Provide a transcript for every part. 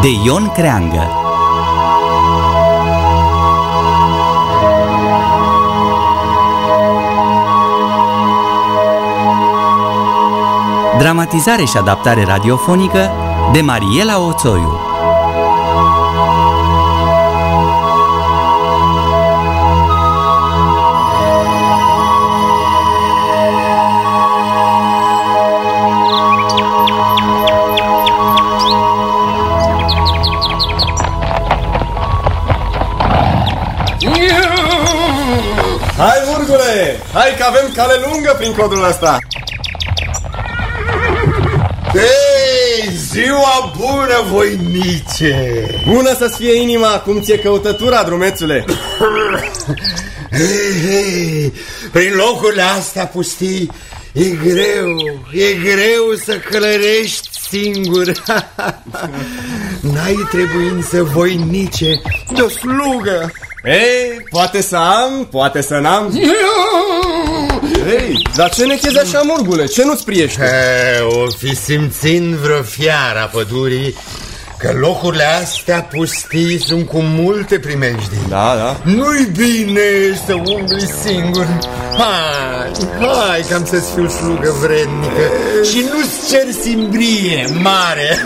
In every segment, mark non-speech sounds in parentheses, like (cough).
de Ion Creangă. Dramatizare și adaptare radiofonică de Mariela Oțoiu Hai, Murgule! Hai că avem cale lungă prin codul ăsta! Hei, ziua bună, voinice! Bună să-ți fie inima, cum ți-e căutătura, drumețule! Hei, hei, prin locurile astea pustii, e greu, e greu să călărești singur. (laughs) N-ai trebuință, voinice, de o slugă. Ei, poate să am, poate să n-am. Ei, dar ce nechezi așa, Murgule? Ce nu-ți priește? He, o fi simțind vreo fiara pădurii Că locurile astea pustiți sunt cu multe primejdii. Da, da. Nu-i bine să umbli singur. Hai, hai că am să-ți fiu slugă vrednică. Și nu-ți cer simbrie mare.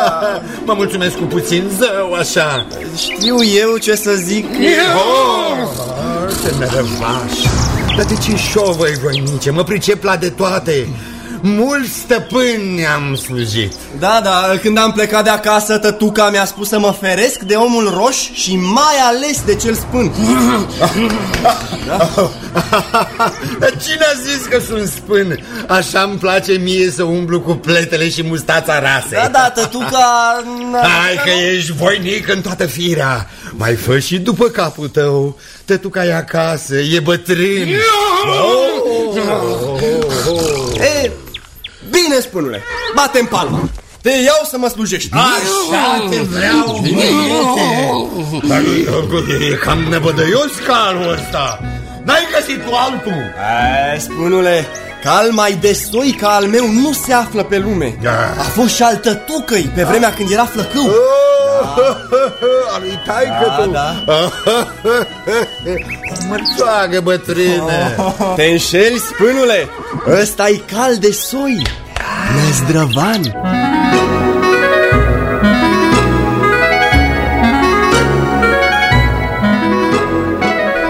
(laughs) Mă mulțumesc cu puțin zău așa. Știu eu ce să zic. Oh, ce nerăvaș Dar de ce șovăi, voinice? Mă pricep la de toate Mulți stăpâni am slujit. Da, da, când am plecat de acasă, tătuca mi-a spus să mă feresc de omul roș și mai ales de cel spân (laughs) Cine a zis că sunt spân? Așa îmi place mie să umblu cu pletele și mustața rase Da, da, tătuca... Hai că ești voinic în toată firea. Mai fă și după capul tău. Tătuca e acasă, e bătrân. E, bine, spânule, bate-mi palma Te iau să mă slujești. Așa te vreau, băiete Dar e, e cam nebădăios calul ăsta. N-ai găsit tu altul. E, spânule, cal mai de soi ca al meu nu se află pe lume. Da. A fost și al tătucăi pe vremea când era flăcău (laughs) Al lui taică tu da. (laughs) O mărțoagă bătrână. Te înșeli, spânule? ăsta e cal de soi Năzdrăvan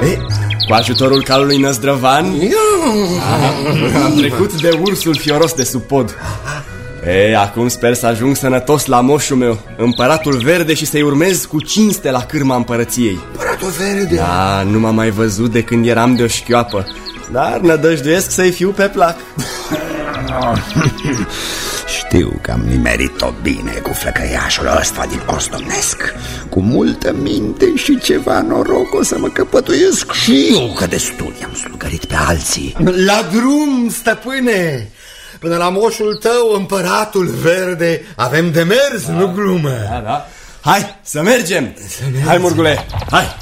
E, cu ajutorul calului Năzdrăvan? Am trecut de ursul fioros de sub pod. E, acum sper să ajung sănătos la moșul meu Împăratul verde și să-i urmez cu cinste la cârma împărăției. Împăratul verde? Da, nu m-am mai văzut de când eram de o șchioapă Dar nădăjduiesc să-i fiu pe plac (laughs) (laughs) Știu că am nimerit-o bine cu flăcăiașul ăsta din ostomnesc Cu multă minte și ceva noroc o să mă căpătuiesc și eu Că destul i-am slugărit pe alții. La drum, stăpâne! Până la moșul tău, împăratul verde Avem de mers, nu glumă. Da, da. Hai, să mergem, să mergem. Hai, Murgule, hai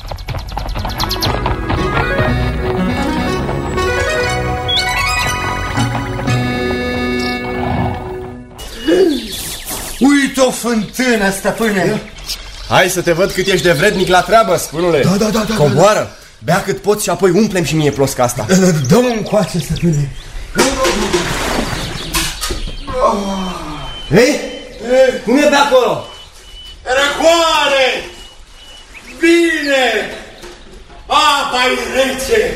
Uite o fântână, stăpâne Hai să te văd cât ești de vrednic la treabă, spânule Da, da, da, da, Coboară, bea cât poți și apoi umplem și mie plosca asta Dă-mă încoace, stăpâne Hei, cum e pe acolo? Răcoare! Bine! apa e rece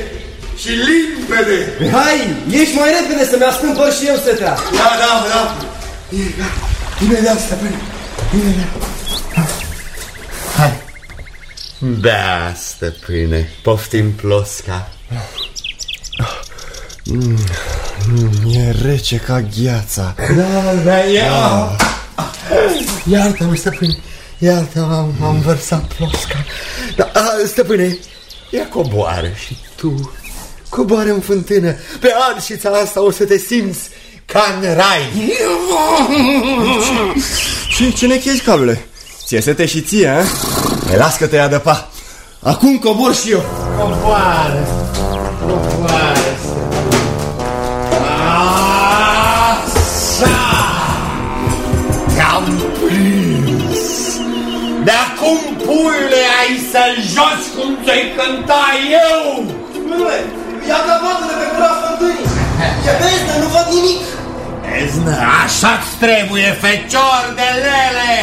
și limpede. Hai, ieși mai repede să-mi astâmpă și eu setea. Da, da, da. Imediat, stăpâne. Imediat. Hai. Bea, stăpâne. Poftim plosca. E rece ca gheața. Da, da, ia. Iartă-mă, stăpâne. Iartă-mă, am, am vărsat plosca. Da, a, stăpâne, ia coboară și tu. Coboară în fântână. Pe arșița asta o să te simți ca în rai. Ce, ce nechezi, calule? Ție sete și ție, a? E, las că te ia de pa. Acum cobor și eu. Coboară. Coboară. Așa. Te-am prins. De acum, puiule, ai să-l joci cum ți-ai cânta eu! Domnule, ia capată de pe gura fântânii! Ce beznă, nu văd nimic! Beznă, așa-ți trebuie, fecior de lele!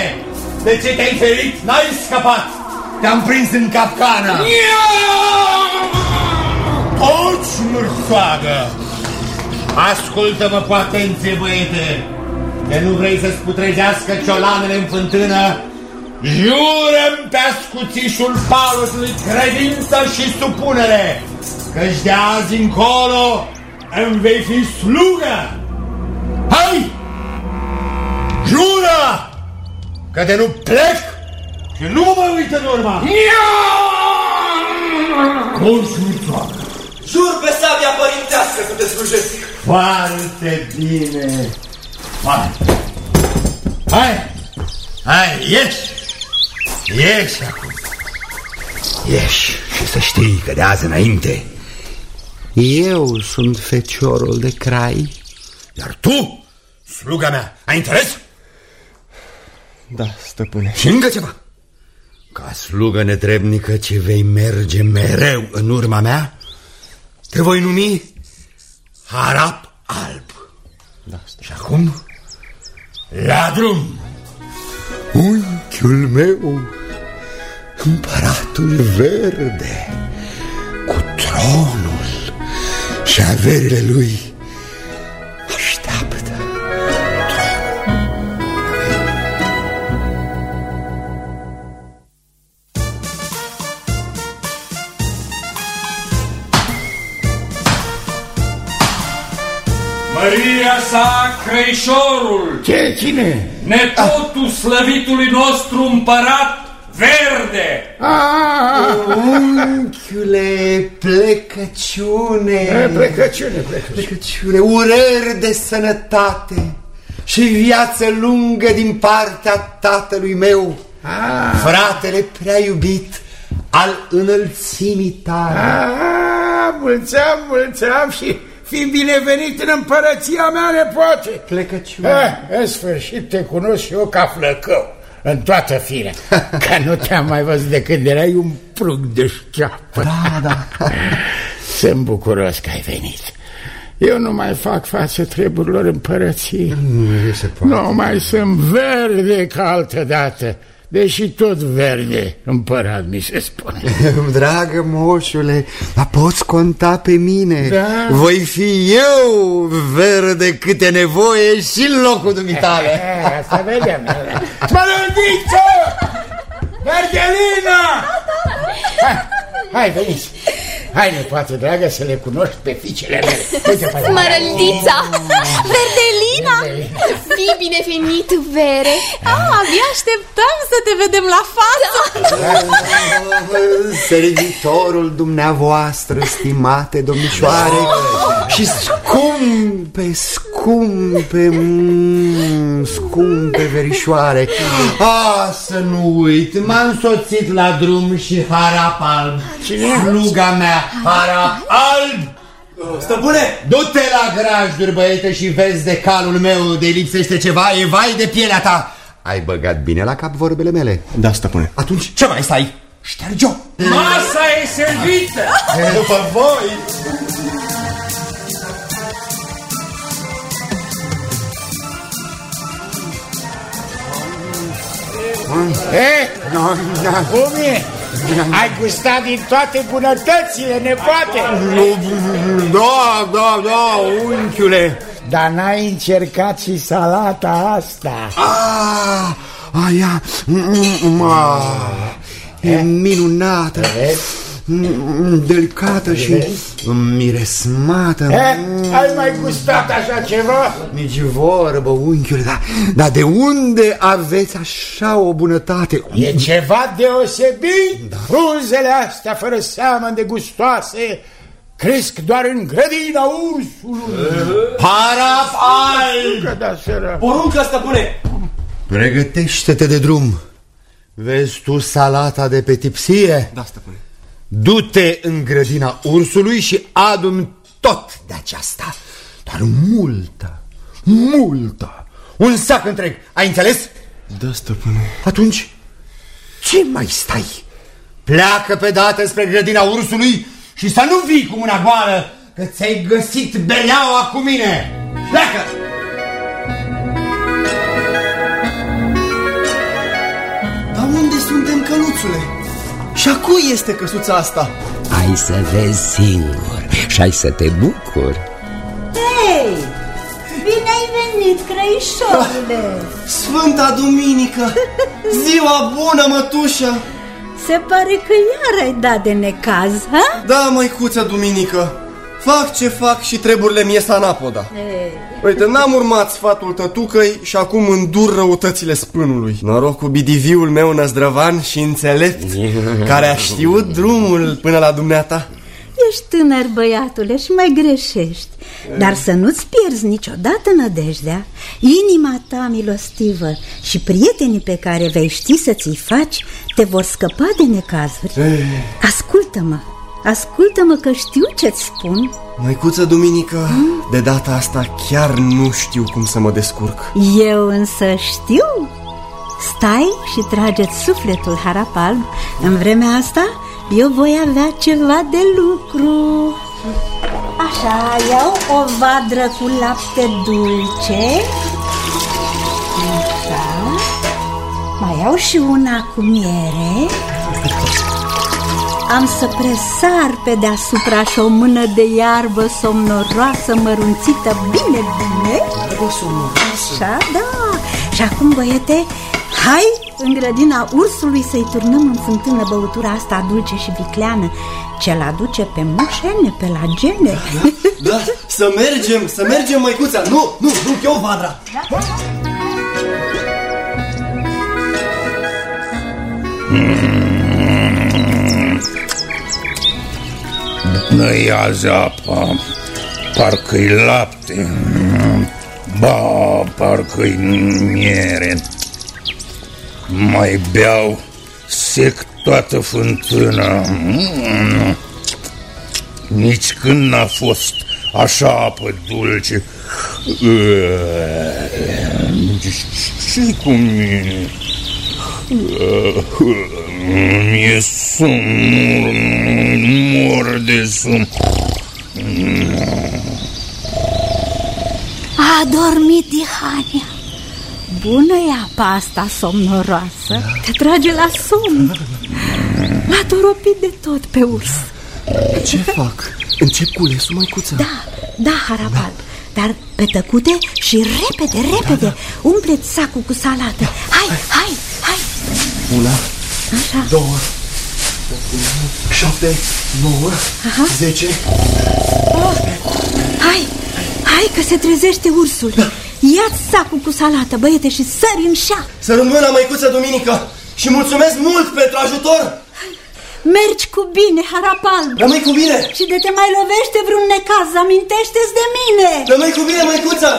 De ce te-ai ferit? N-ai scăpat! Te-am prins în capcană! Toți, mârsoagă! Ascultă-mă cu atenție, băiete! De nu vrei să-ți putrezească ciolanele în fântână, jurăm pe ascuțișul palotului credință și supunere, căci de azi încolo îmi vei fi slugă! Hai! Jură! Că de nu plec și nu mă mai uit în urma! Consultoare! Jur pe sabia părintească să te slujesc! Foarte bine! Hai! Hai! Hai, ieși! Ieși acum! Ieși și să știi că de azi înainte eu sunt feciorul de crai Iar tu, sluga mea, ai interes? Da, stăpâne. Și încă ceva Ca slugă netrebnică ce vei merge mereu în urma mea Te voi numi Harap Alb Da, Și acum La drum! Unchiul meu Împăratul verde Cu tronul și averile lui Așteaptă Măria sa Crăișorul, Ce, cine? nepotul slăvitului nostru împărat verde. Ah, unchiule, plecăciune. Plecăciune, plecăciune. Plecăciune, urări de sănătate și viață lungă din partea tatălui meu. Ah. Fratele prea iubit al înălțimii tale. Ah, mulțeam, mulțeam și fi binevenit în împărăția mea, nepoate. Plecăciune. Ah, în sfârșit te cunosc și eu ca flăcău, în toată firea, (laughs) că nu te-am mai văzut de când erai un prug de șceapă. Da, da (laughs) Sunt bucuros că ai venit. Eu nu mai fac față treburilor împărăției. Nu se poate Nu mai sunt verde ca altă dată, deși tot verde împărat mi se spune. (laughs) Dragă moșule, dar poți conta pe mine Da. Voi fi eu verde câte nevoie și în locul dumitale (laughs) Eh, Asta vedem. Mărândiță! Verdelina! (laughs) Hai, hai, veniți! Hai, nepoată dragă, să le cunoști pe fiicele mele. Uite, pe Mărăldița! Verdelina! Fii binevenit, Vere! Ah, abia așteptăm să te vedem la față! Servitorul dumneavoastră, stimate domnișoare Și scumpe, scumpe, mm, scumpe verișoare Ah, să nu uit, m-a însoțit la drum și harap alb Sluga mea, harap alb Stăpâne! Du-te la grajduri, băiete, și vezi de calul meu de lipsește ceva, e vai de pielea ta Ai băgat bine la cap vorbele mele? Da, stăpâne. Atunci ce mai stai? Șterge-o! Masa e servită. După voi! Eh, cum e? Ai gustat din toate bunătățile, nepoate? Da, da, da, unchiule Dar n-ai încercat și salata asta. Ah, aia, mm, ah, e minunată Mm, Delicată și miresmată Eh, ai mai gustat așa ceva? Nici vorbă, unchiule, dar, dar de unde aveți așa o bunătate? E ceva deosebit. Da. Frunzele astea fără seamăn de gustoase cresc doar în grădina ursului. Harap alb! Că da, sără. Poruncă, stăpâne! Pregătește-te de drum Vezi tu salata de pe tipsie? Da, stăpâne. Du-te în grădina ursului și adun tot de aceasta Dar multă, multă Un sac întreg, ai înțeles? Da, stăpâne. Atunci, Ce mai stai? Pleacă pe dată spre grădina ursului și să nu vii cu mâna goală, că ți-ai găsit beleaua cu mine. Pleacă! Dar unde suntem, căluțule? Și a cui este căsuța asta? Ai să vezi singur și ai să te bucuri. Hei, bine ai venit, crăișorule! Sfânta Duminică! Ziua bună, mătușă! Se pare că iar ai dat de necaz, ha? Da, măicuță Duminică, fac ce fac și treburile mie sanapoda. Uite, n-am urmat sfatul tătucăi și acum îndur răutățile spânului. Noroc cu bidiviul meu năzdrăvan și înțelept, (laughs) care a știut drumul până la dumneata. Ești tânăr, băiatule, și mai greșești Dar să nu-ți pierzi niciodată nădejdea Inima ta milostivă și prietenii pe care vei ști să ți-i faci Te vor scăpa de necazuri Ascultă-mă, ascultă-mă că știu ce-ți spun. Măicuță Duminică, de data asta chiar nu știu cum să mă descurc. Eu însă știu. Stai și trageți sufletul harapalb În vremea asta eu voi avea ceva de lucru. Așa, iau o vadră cu lapte dulce. Așa. Mai iau și una cu miere Am să presar pe deasupra și o mână de iarbă somnoroasă mărunțită bine, bine. Așa, da. Și acum, băiete, hai în grădina ursului să-i turnăm în fântână băutura asta dulce și vicleană Ce-l aduce pe moșene, pe la gene. Da, să mergem, să mergem, măicuța! Nu, nu, nu, eu vadra! Nu-i azi apa, parcă-i lapte Ba, parcă-i miere Mai beau sec toată fântâna Mm. Nici când n-a fost așa apă dulce ce cu mine? Mi-e somn, mor de somn A dormit Dihania Bună e apa asta somnoroasă. Te trage la somn. L-a toropit de tot pe urs. Ce fac? Încep culesul, măicuță? Da, da, Harapal. Dar pe tăcute și repede, repede. Umple-ți sacul cu salată. Hai, hai, hai Una, Așa, două, șapte, nouă, Aha. zece. hai Hai că se trezește ursul Ia-ți sacul cu salată, băiete, și sări în șa Să rămână, măicuță Duminică! Și mulțumesc mult pentru ajutor! Mergi cu bine, Harapal Rămâi cu bine! Și de te mai lovește vreun necaz, amintește-ți de mine Rămâi cu bine, măicuță!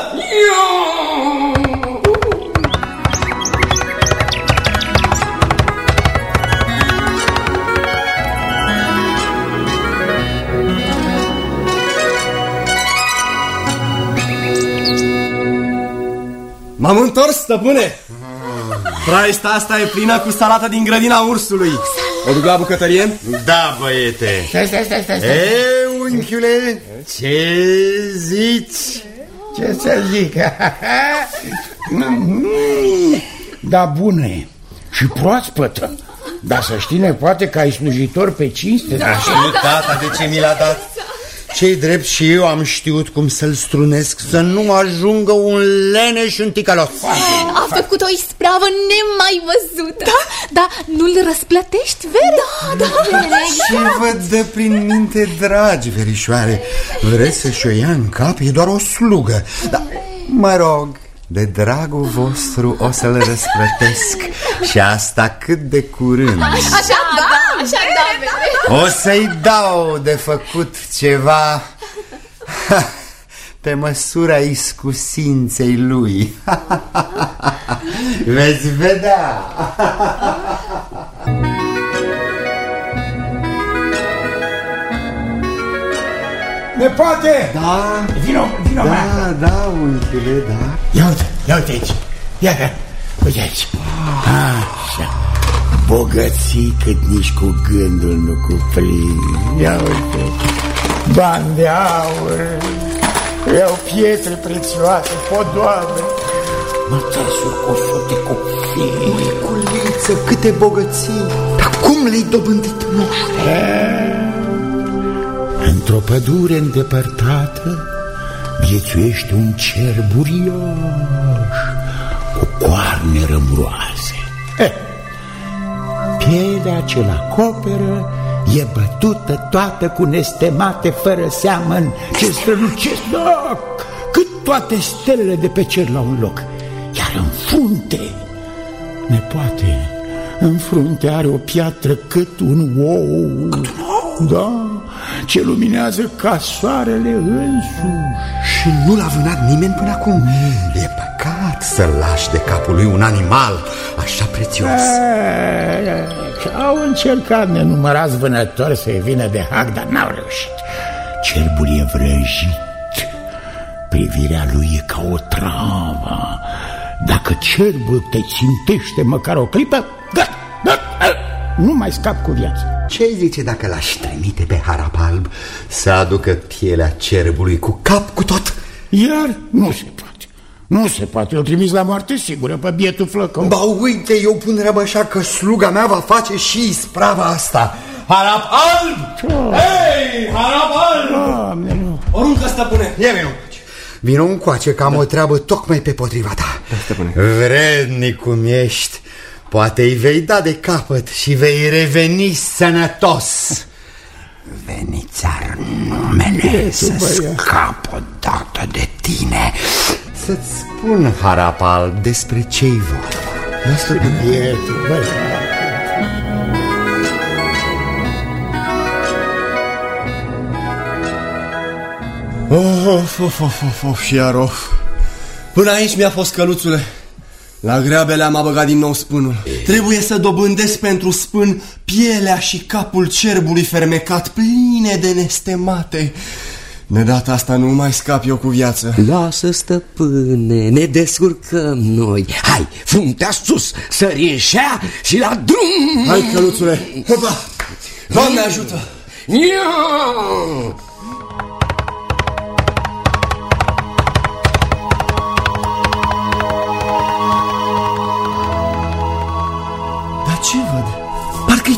M-am întors, stăpâne! Traista asta e plină cu salata din grădina ursului. O duc la bucătărie? Da, băiete Stai, stai, stai, stai, stai. E, unchiule, ce zici? Ce să zic? (laughs) da, bună e Și proaspătă Dar să știi, nepoate, că ai slujitor pe cinste Da, știu, tata, de ce mi l-a dat? Ce drept și eu am știut cum să-l strunesc Să nu ajungă un leneș în ticălos. A făcut o ispravă nemai văzută. Da, da, nu-l răsplătești, Vere? Da, da, Ce vă dă prin minte, dragi verișoare Vreți să-și o ia în cap? E doar o slugă. Dar, mă rog, de dragul vostru o să-l răsplătesc Și asta cât de curând. Așa, da, așa, da, Vere O să-i dau de făcut ceva. Pe măsura iscusinței lui. Veți vedea Nepoate! Da, Vino, vino mea da, da, unchiule, da. Ia uite, ia uite aici. Ia, ia, uite aici. Așa. Bogății cât nici cu gândul nu cuprind. Ia uite Bani de aur Iau pietre prețioase, podoabe. Mătasuri cu sute cu fii Măiculiță, câte bogății. Dar cum le-ai dobândit moșule? Într-o pădure îndepărtată Viețuiește un cer buriaș Cu coarne rămuroase. Eh, Pielea ce-l acoperă E bătută toată cu nestemate fără seamăn Ce strălucesc, da, cât toate stelele de pe cer la un loc. Iar în frunte, nepoate, în frunte are o piatră cât un ou? Da, ce luminează ca soarele însuși. Și nu l-a vânat nimeni până acum. E păcat să lași de capul lui un animal așa prețios. E, Au încercat nenumărați vânători să-i vină de hac, dar n-au reușit. Cerbul e vrăjit. Privirea lui e ca o travă. Dacă cerbul te țintește măcar o clipă gata, gata, Nu mai scap cu viața Ce zice dacă l-aș trimite pe harap alb Să aducă pielea cerbului cu cap cu tot? Iar nu se poate. Nu se poate, îl trimis la moarte sigură pe bietul flăcău. Ba uite, eu pun treaba așa că sluga mea va face și sprava asta. Harap alb! Hei, harap alb! Doamne, nu. Poruncă, stăpâne! Ia vino Vino încoace că am o treabă tocmai pe potriva ta. Vrednic cum ești Poate îi vei da de capăt și vei reveni sănătos. Veni țar numele să scap odată de tine. Să-ți spun, harap alb, despre ce-i vorba. Asta bietul, băi. Of, of, of, of, of, și iar of. Până aici mi-a fost căluțule. La greabele am băgat din nou spânul Trebuie să dobândesc pentru spân Pielea și capul cerbului fermecat Pline de nestemate. De data asta nu mai scap eu cu viață. Lasă, stăpâne, ne descurcăm noi. Hai, fruntea sus, sărișea și la drum. Hai, căluțule, hopa Doamne ajută. Ia!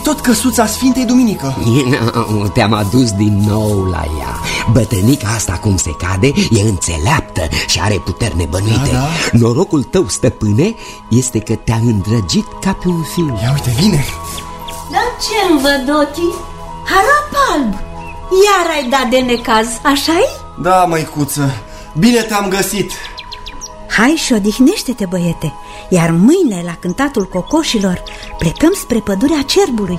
Tot căsuța Sfintei Duminică. Te-am adus din nou la ea. Bătănica asta, cum se cade, e înțeleaptă și are puteri nebănuite. Da, Norocul tău, stăpâne, este că te-a îndrăgit ca pe un fiu. Ia uite, vine. Dar ce-mi văd ochii? Harap alb. Iar ai dat de necaz, așa-i? Da, măicuță, bine te-am găsit Hai și odihnește-te, băiete Iar mâine, la cântatul cocoșilor Plecăm spre pădurea cerbului.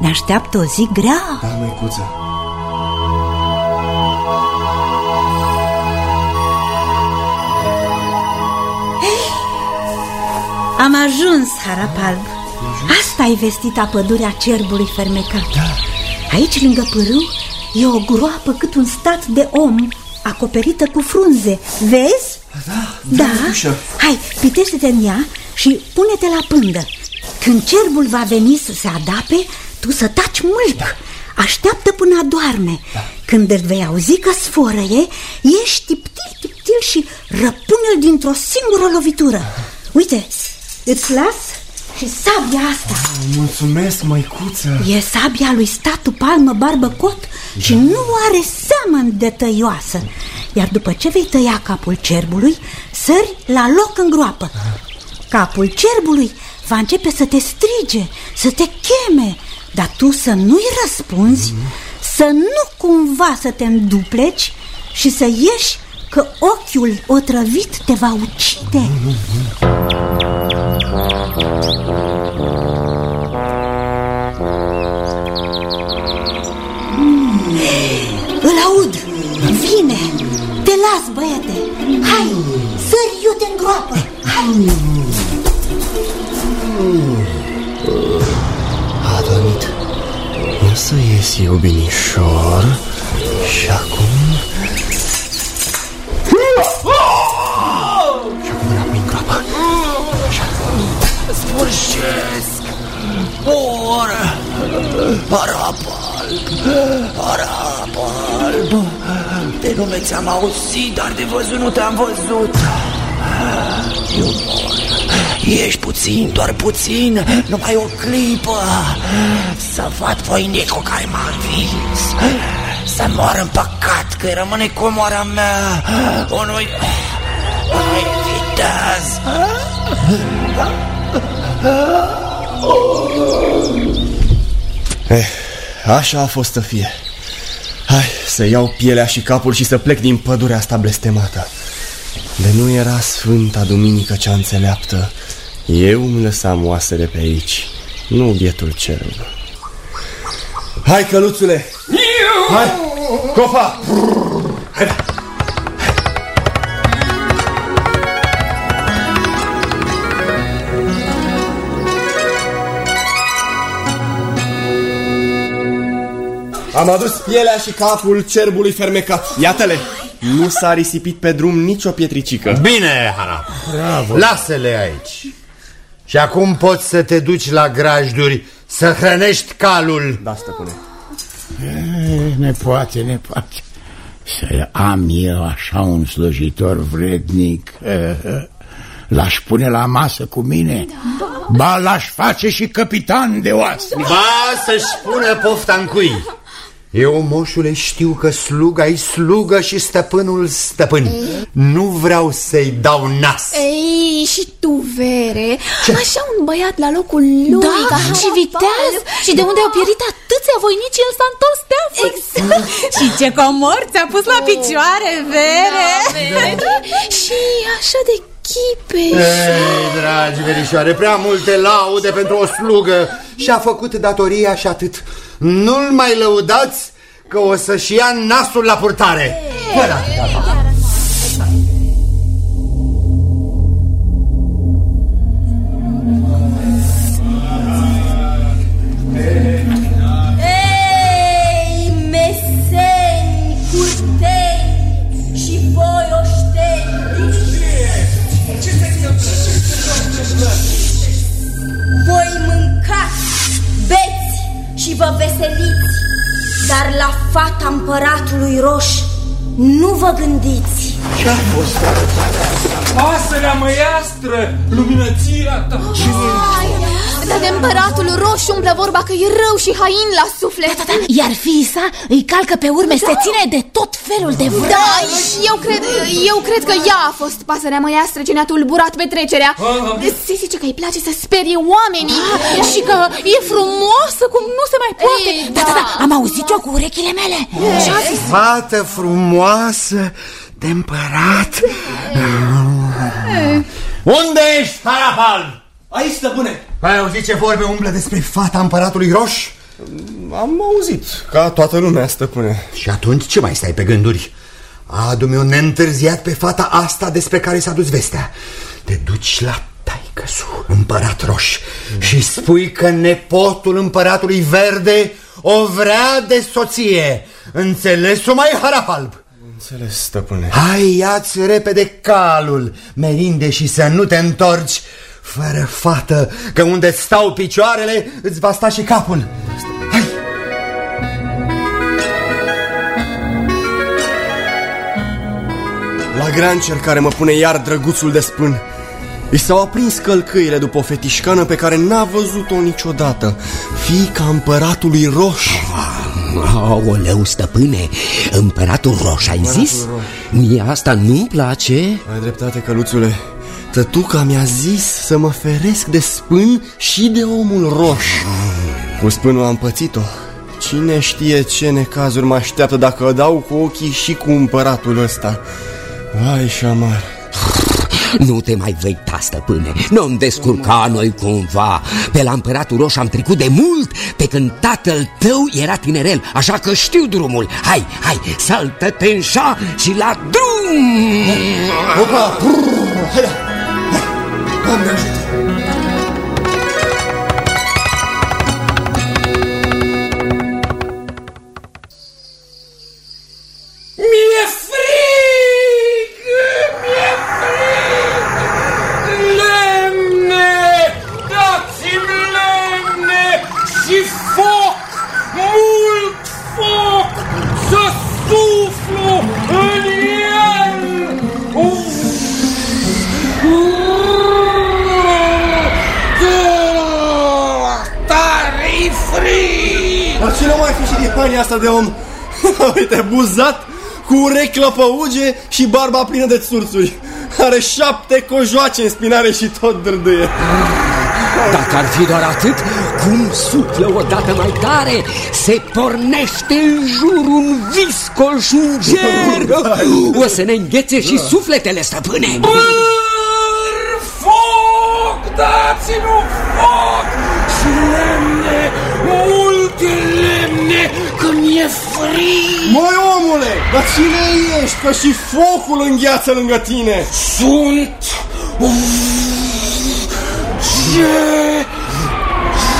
Ne așteaptă o zi grea. Da, măicuță. Am ajuns, harap alb Asta e vestita pădurea cerbului fermecat Aici, lângă pârâu, e o groapă cât un stat de om Acoperită cu frunze. Vezi? Da, Da? ușă. Hai, pitește-te în ea și pune-te la pândă. Când cerbul va veni să se adape, tu să taci mult. Așteaptă până adorme Când îl vei auzi că sforăie, ieși tiptil, tiptil și răpune-l dintr-o singură lovitură. Uite, îți las și sabia asta. Mulțumesc, măicuță. E sabia lui statul palmă barbăcot și nu are seamăn de tăioasă. Iar după ce vei tăia capul cerbului, sări la loc în groapă. Capul cerbului va începe să te strige, să te cheme Dar tu să nu-i răspunzi, să nu cumva să te îndupleci și să ieși că ochiul otrăvit te va ucide Îl aud! Vine! Te las, băiete! Hai, sări iute în groapă! Hai! A dormit O să ies eu binișor Și acum Sfârșesc! Mor! Arap alb! Arap alb! De nume ți-am auzit, dar de văzut nu te-am văzut. Eu mor. Ești puțin, doar puțin, numai o clipă Să văd voinicul care m-a învins Să moară în păcat, că rămâne comoara mea Unui... Unui viteaz Eh, așa a fost să fie. Hai să iau pielea și capul și să plec din pădurea asta blestemată. De nu era Sfânta Duminică cea înțeleaptă Eu îmi lăsam oasele pe aici Nu bietul cerul Hai căluțule! Hai, copa! Hai Am adus pielea și capul cerbului fermecat. Iată-le. Nu s-a risipit pe drum nicio pietricică. Bine, Hara Bravo. Lasă-le aici. Și acum poți să te duci la grajduri Să hrănești calul. Da, stăpâne. E, Ne poate, ne poate. Să am eu așa un slujitor vrednic. L-aș pune la masă cu mine. Ba l-aș face și capitan de oasă Ba să-și pune pofta în cui Eu, moșule, știu că sluga e slugă și stăpânul stăpân Nu vreau să-i dau nas. Ei, și tu, Vere. Așa un băiat la locul lui Da, ca și viteaz? Și de unde au pierit atâția voinici El s-a întors steafă Exact. (laughs) Și ce comor ți-a pus la picioare, Vere? Da, (laughs) Și așa de chipeș. Ei, dragi verișoare, prea multe laude pentru o slugă. Și-a făcut datoria și atât Nu-l mai lăudați că o să-și ia nasul la purtare Fără atâta. Ei, vă veseliți Dar la fata împăratului roș nu vă gândiți Ce-a fost? Pasărea măiastră, luminăția ta Dar de împăratul roșu umblă vorba că e rău și hain la suflet. Da, da, da. Iar fiii sa îi calcă pe urme Se ține de tot felul de vrăji Da, și eu cred, eu cred că ea a fost pasărea măiastră ce ne-a tulburat petrecerea Se zice că îi place să sperie oamenii Ah, Și că e frumoasă cum nu se mai poate. Ei, da, da, da, da. am auzit eu cu urechile mele. Și a zis Fată frumoasă de împărat. Unde ești, Harapal? Aici, stăpâne Ai auzit ce vorbe umblă despre fata împăratului Roș? Am auzit, ca toată lumea, stăpâne Și atunci ce mai stai pe gânduri? Adu-mi un neîntârziat pe fata asta despre care s-a dus vestea Te duci la taicăsu, împărat Roș Și spui că nepotul împăratului verde o vrea de soție Înțeles-o mai harapalb? Înțeles, stăpâne Hai, ia-ți repede calul, merinde și să nu te întorci Fără fată, că unde stau picioarele îți va sta și capul. Hai! La gran cel care mă pune iar drăguțul de spân I s-au aprins călcâile după o fetișcană pe care n-a văzut-o niciodată Fiica împăratului roș Aoleu, stăpâne, împăratul roș, ai zis? Mie asta nu-mi place? Ai dreptate, căluțule Tătuca mi-a zis să mă feresc de spân și de omul roș Cu spânul am pățit-o. Cine știe ce necazuri mă așteaptă dacă dau cu ochii și cu împăratul ăsta? Vai și șamar. Nu te mai vei ta, stăpâne. Nu-mi descurca noi cumva. Pe la împăratul roș am trecut de mult Pe când tatăl tău era tinerel Așa că știu drumul. Hai, hai, saltă-te în șa și la drum! Opa! Hai, da! Doamne nebunia asta de om. (laughs) Uite, buzat, cu urechi clăpăuge și barba plină de țurțuri. Are șapte cojoace în spinare și tot dârdâie. Dacă ar fi doar atât, cum suflă odată mai tare, se pornește în jur un viscol și un ger. (laughs) O să ne înghețe și sufletele, stăpâne. Brrr, foc, dați-mi un foc și lemne, multe lemne, că mi-e frig. Măi, omule, dar cine ești? Că și focul îngheață lângă tine. Sunt... Ce...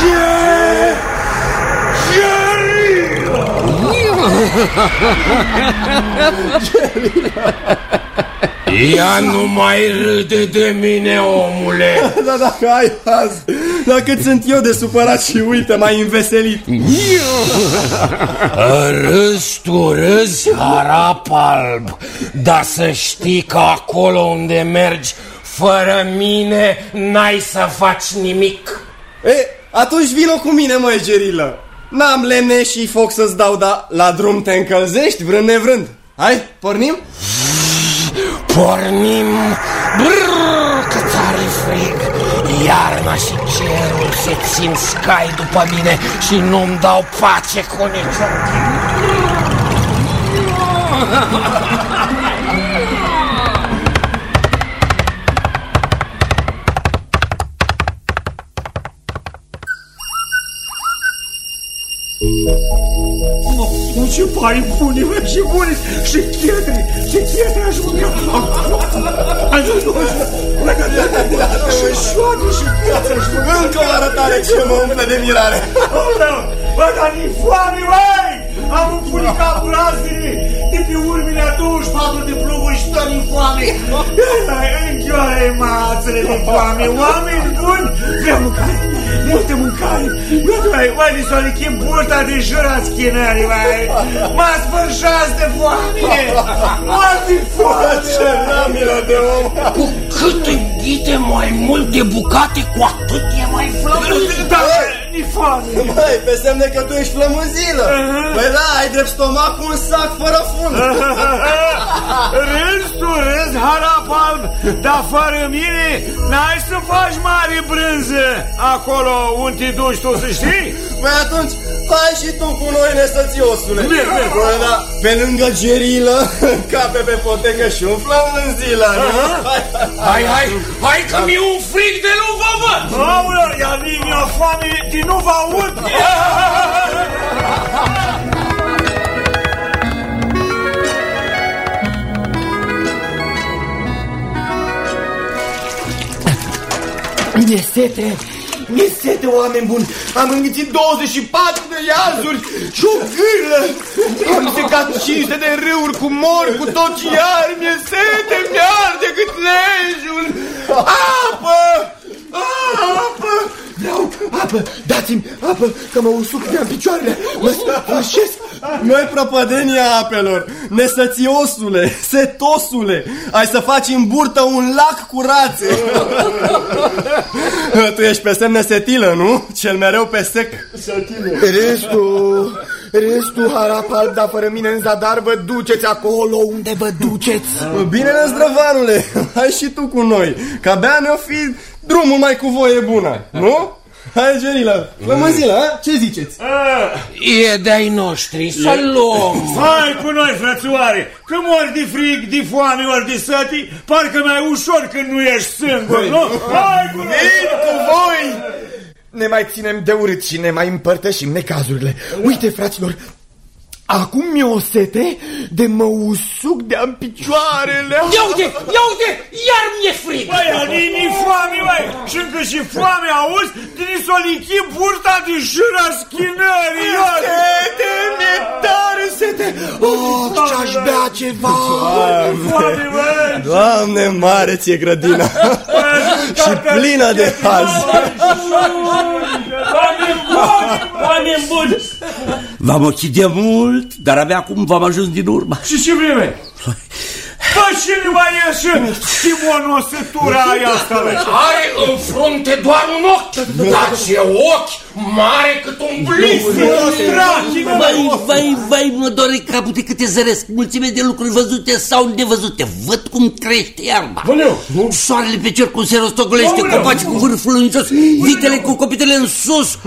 Ce... (laughs) (laughs) Ea nu mai râde de mine, omule. (laughs) Da, dacă ai azi Dar cât sunt eu de supărat și uite, m-ai înveselit. (laughs) Râzi tu, râzi, harap alb Dar să știi că acolo unde mergi Fără mine n-ai să faci nimic. E, atunci vino cu mine, măi, gerilă. N-am lemne și foc să-ți dau, dar la drum te încălzești, vrând nevrând. Hai, pornim? Pornim. Brrr, că tare frig Iarna și cerul se țin scai după mine Și nu-mi dau pace cu niciun Nu ce pari buni, mă, și buni, și chietri, și chietri aș mânca. Ajuns, și șoate și chietri aș mânca. Încă o arătare ce mă umple de mirare. Aoleu, bă, dar mi foame, băi! Am împunicat brazdii de pe urmile a 24 de pluguri și tot din foame. Închioare mațele de foame, oameni buni, vreau mâncare, multă mâncare. Nu te mai, mai li s-o lichim burta de jur a schinării, mai. Mă sfârșați de foame! Mă de foame! Ce ramilă de om! Cu cât înghite mai mult de bucate, cu atât e mai flământ Da, mi foame! Măi, pe semne că tu ești flămânzilă Păi da, ai drept stomac cu un sac fără fund Râzi tu, râzi, harap alb, dar fără mine n-ai să faci mare brânză acolo unde te duci tu, să știi? Păi atunci, hai și tu cu noi, nesățiosule Bine, bine. Păi da, pe lângă gerilă, (laughs) cape pe potecă și un flămânzilă nu? Hai, hai, hai că mi-e un frig de nu vă văd Aoleu, iar mie mi-a foame de nu vă aud! Mi-e sete, mi-e sete, oameni buni. Am înghițit 24 de iazuri și o gârlă. Am secat 500 de râuri cu mor, cu tot ce iar. Mi-e sete, mi-arde cât lejul. Apă! Apă! Vreau apă, dați-mi apă, că mă usuc de picioarele, mă sfârșesc. Noi prăpădenia apelor, nesățiosule, setosule. Ai să faci în burtă un lac cu rațe. (laughs) Tu ești pe semne setilă, nu? Cel mereu pe sec. Restul, restul harap alb, dar fără mine în zadar vă duceți acolo unde vă duceți. Bine, năzdrăvanule, (laughs) hai și tu cu noi. Că abia ne-o fi drumul mai cu voie bună, nu? Hai, Gerilă, flămânzilă, a? ce ziceți? E de-ai noștri, să luăm Hai cu noi, frățioare, că mori de frig, de foame, ori de săti, parcă mai ușor când nu ești singur, nu? Hai cu noi! Vin cu voi! Ne mai ținem de urât și ne mai împărtășim necazurile. Uite, fraților, acum mi-e o sete de mă usuc de-am picioarele. Ia uite, ia uite, iar mi-e frig Băi, Alini, foame, băi! Și încă și foame, auzi? Din s-o lichi burta de jura schinării, iar! Sete, mi-e tare sete! Oh, ce-aș bea ceva! Foame, băi! Doamne, mare ți-e grădina Și plină de haz Oameni buni, oameni buni V-am ochit de mult, dar abia acum v-am ajuns din urmă. Și ce vreme? Bă, și nu mai e și șimonosătura aia asta, bă. Are în frunte doar un ochi, dar ce ochi mare cât un blif. Vai, vai, vai, mă dore capul de câte zăresc. Mulțime de lucruri văzute sau nevăzute. Văd cum crește iarba. Soarele pe cer cum se rostogolește Copaci cu vârful în jos Vitele cu copitele în sus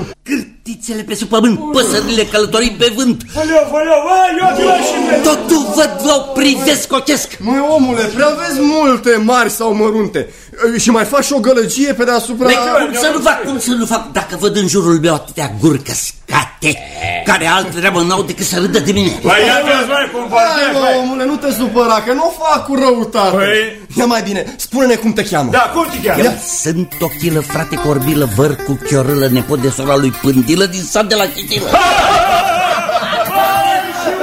Cârtițele pe sub pământ Păsările călătorii pe vânt. Valeu, valeu, bă, eu și Totul văd, vă privesc, ochesc. Măi, omule, prea vezi multe mari sau mărunte. Și mai faci o gălăgie pe deasupra... Păi, cum să nu fac, cum să nu fac. Dacă văd în jurul meu atâtea guri căscate Care altă treabă n-au decât să râdă de mine Băi, ia vezi, mai cum Hai, mă, omule, nu te supăra, că nu o fac cu răutate Păi? Ia mai bine, spune-ne cum te cheamă Da, cum te cheamă? Eu sunt Ochilă, frate Corbilă, văr cu chiorâlă, nepot de sora lui Pândilă din sat de la Chitilă. (laughs)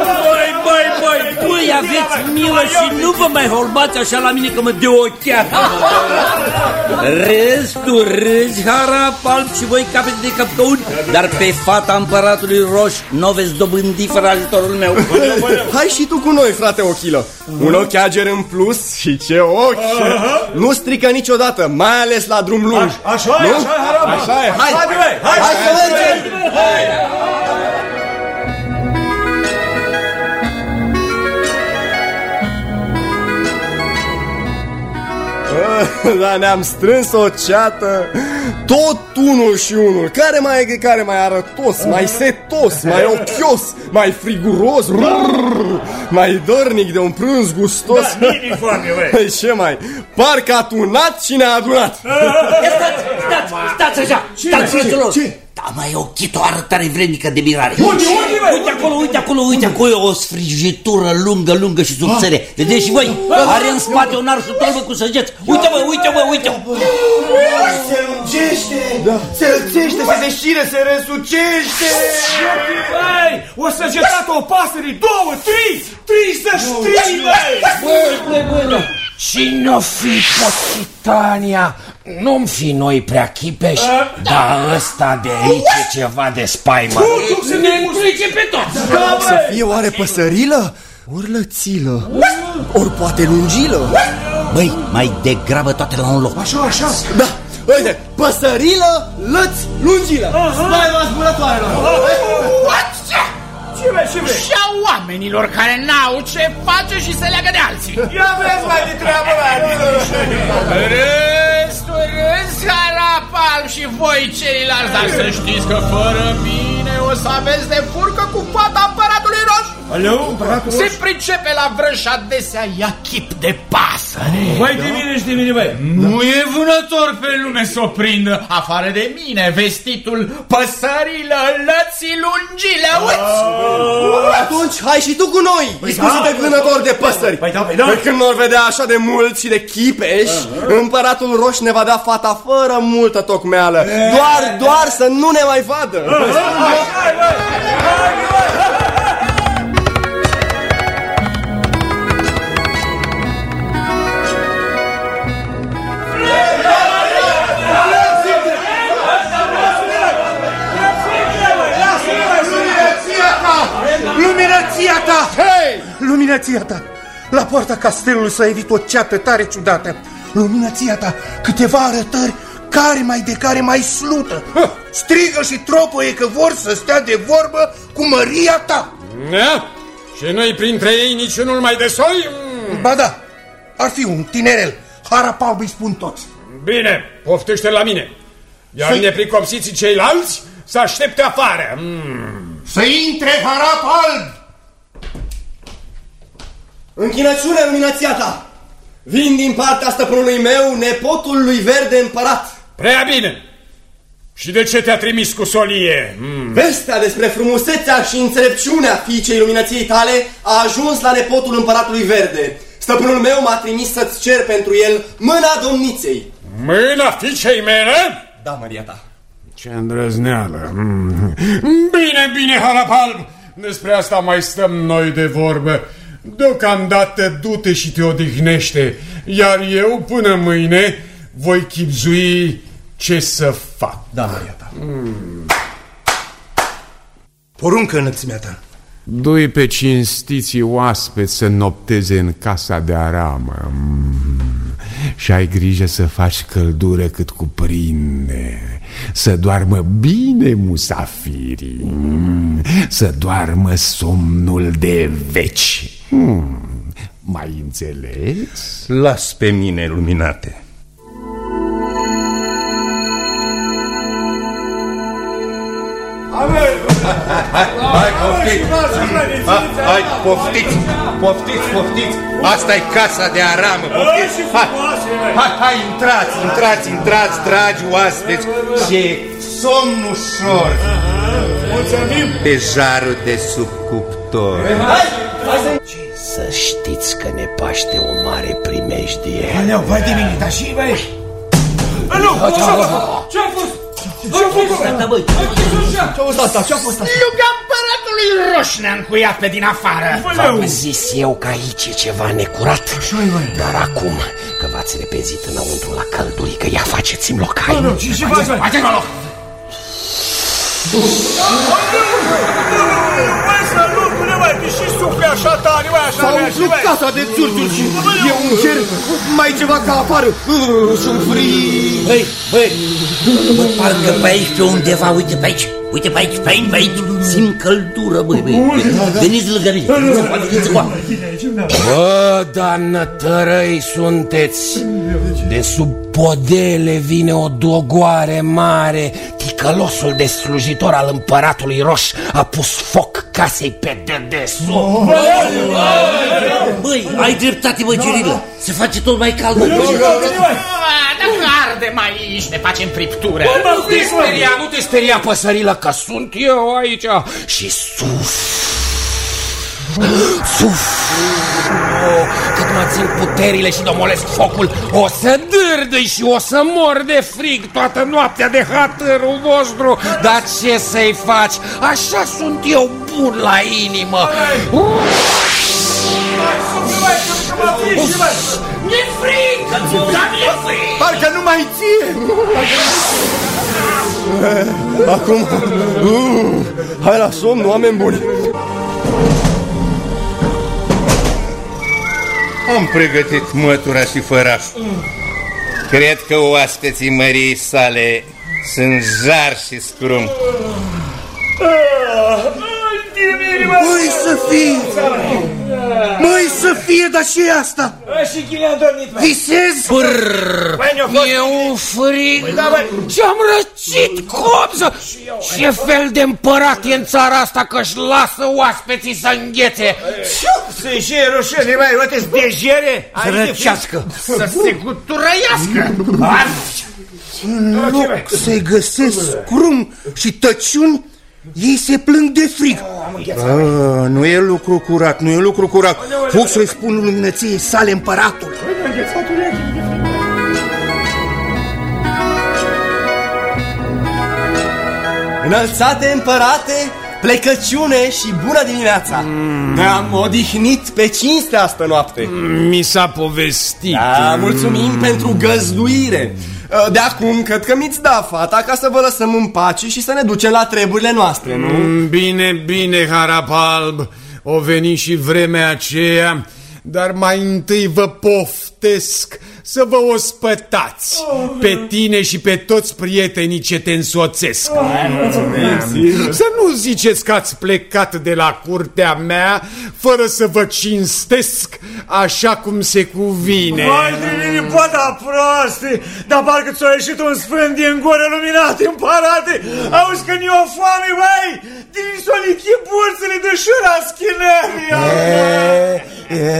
Băi, băi, băi, băi, aveți milă și nu vă mai holbați așa la mine că mă de ochiat. Râzi, tu râzi, harap alb și voi capete de căpcăuni, dar pe fata împăratului roș nu veți dobândi fără ajutorul meu. Hai și tu cu noi, frate Ochilă Un ochi ager în plus și ce ochi Nu strică niciodată, mai ales la drum lung Așa e, Nu? așa e, harap. Așa e, hai, Haide, băi, hai, hai să hai, mergem (laughs) Da, ne-am strâns o ceată Tot unul și unul. Care mai e care mai arătos Mai setos, mai ochios Mai friguros rrr, Mai dornic de un prânz gustos. Da, nini foame, băi. Păi (laughs) ce mai? Parcă a tunat și ne-a adunat. Stați, stați, stați așa, stați, fraților. Ce? Da, mai e o chito arătare vrednică de mirare. Unde, unde, băi? Uite acolo, uite acolo, uite acolo, o sfrijitură lungă, lungă și subțire. Vedeți și voi? Are în spate un arș tolbă cu săgeți. Uite, bă, uite, bă, uite. Se lungește, se lățește, se deșire, se răsucește. Băi, o săgetată, o pasăre, două, trei, trei să știi, băi! Băi, băi, băi, băi. Și nu fi Positania, nu-mi fi noi prea chipeși, dar ăsta de aici e ceva de spaimă. Cum să ne întrece pe toți. Da, Să băi! fie oare păsărilă? Ori lățilă Ori poate lungilă Băi, mai degrabă toate la un loc. Așa, așa. Da, uite, păsărilă, lăți, lungilă Spaima zburătoarelor Ce vrei, ce vrei? Și a oamenilor care n-au ce face și se leagă de alții. Ia vezi mai de treabă, mai Râs, tu râs, harapal și voi ceilalți, dar să știți că fără mine o să aveți de furcă cu fata împăratului roș. Aleu, împăratul Se pricepe la vrăș adesea ia chip de pasăre. Vai de mine și de mine, băi! Nu e vânător pe lume să o prindă, afară de mine, vestitul păsărilă, lății lungile, auzi? Atunci hai și tu cu noi. Dispusă da, de vânător de păsări. Păi da, păi da. Păi când n-or vedea așa de mulți și de chipeși Împăratul roș ne va da fata fără multă tocmeală. Doar, doar să nu ne mai vadă. Luminăția ta! Hei! Luminăția ta! La poarta castelului s-a evit o ceată tare ciudată. Luminăția ta, câteva arătări care mai de care mai slută. Hă, Strigă și tropăie că vor să stea de vorbă cu măria ta. Da? Și nu-i printre ei niciunul mai de soi? Ba da, ar fi un tinerel. Harapalb îi spun toți. Bine, poftește la mine. Iar nepricopsiții ceilalți să aștepte afară. Mm. Să intre Harapalb! Închinăciune, luminația ta Vin din partea stăpânului meu, nepotul lui Verde Împărat Prea bine. Și de ce te-a trimis cu solie? Mm. Vestea despre frumusețea și înțelepciunea fiicei luminației tale a ajuns la nepotul împăratului Verde. Stăpânul meu m-a trimis să-ți cer pentru el mâna domniței. Mâna fiicei mele? Da, Maria ta. Ce îndrăzneală. Mm. Bine, bine, Harapalb. Despre asta mai stăm noi de vorbă. Deocamdată du-te și te odihnește, iar eu până mâine voi chipzui ce să fac. Da, Maria ta. Poruncă înălțimea ta. Doi pe cinstiții oaspeți să nopteze în casa de aramă mm. Și ai grijă să faci căldură cât cuprinde Să doarmă bine musafirii mm. Să doarmă somnul de veci mm. Mai înțeles? Las pe mine, luminate Hai, poftiți! Hai, poftiți! Poftiți, poftiți! asta e casa de aramă, poftiți! Hai, hai, hai, intrați, intrați, intrați, dragi oaspeți Și somn ușor Mulțumim! Pe jarul de sub cuptor Să știți că ne paște o mare primejdie Aleu, vai de mine, dar și băi! Nu, ce-a fost? Ce-a fost asta, băi? Ce-a fost asta? Ce-a fost asta? Lugă împăratului roș ne-a încuiat pe din afară V-am zis eu că aici e ceva necurat Dar acum că v-ați repezit înăuntru la căldurică Ia faceți-mi loc hai Ce ce faci, băi? Faceți loc Băi, salut, nu mai fi și sufle așa tare, băi, așa S-a mea, umplut băi. casa de țurțuri și e un cer. Mai ceva ca afară. Și un frig Băi, băi, bă, parcă pe aici, pe undeva, uite pe aici Uite pe aici, pe aici, pe aici. Simt căldură, băi, băi Veniți lângă mine, veniți încoa, veniți încoa Bă, dar nătărăi sunteți De sub podele vine o dogoare mare. Ticălosul de slujitor al împăratului Roș A pus foc casei pe dedesubt. Băi, ai dreptate, bă, Girilă Se face tot mai cald, bă Dacă arde mai aici, ne facem friptură. Nu te speria, nu te speria, păsărilă, că sunt eu aici. Și suf Suf Cât mă țin puterile și domolesc focul. O să dârdâi și o să mor de frig Toată noaptea de hatărul vostru. Dar ce să-i faci? Așa sunt eu bun la inimă. Mi-e frig, dar mi-e frig Parcă nu mai ție. Acum, uh, hai la somn, oameni buni Am pregătit mătura și făraș. Cred că oaspeții măriei sale sunt jar și scrum. Măi să fie! Măi să fie, dar ce e asta? Și cine a dormit, băi? Visez? Brrr, Băi, ne-a fost- e un frig Da, băi. Ce-am răcit, copză Ce fel de împărat e în țara asta că-și lasă oaspeții să înghețe? Să-i și rușine, băi, uite-ți de jere Să răcească. Să se guturăiască În loc să-i găsesc scrum și tăciuni, ei se plâng de frig. A, nu e lucru curat, nu e lucru curat. Fug să-i spun luminăției sale împăratul. Înălțate împărate, plecăciune și bună dimineața mm. Ne-am odihnit pe cinste astă noapte Mi s-a povestit da, Mulțumim pentru găzduire De acum, cred că mi-ți da fata ca să vă lăsăm în pace și să ne ducem la treburile noastre, nu? Mm, Bine, bine, Harapalb O veni și vremea aceea Dar mai întâi vă poftesc să vă ospătați Pe tine și pe toți prietenii ce te însoțesc. Să nu ziceți că ați plecat de la curtea mea Fără să vă cinstesc așa cum se cuvine. Vai de mine, poata proaste Dar parcă ți-a ieșit un sfânt din gură luminat, împărate Auzi că ne-o foame, băi! Din s-o lichi burțele de șura schinării E,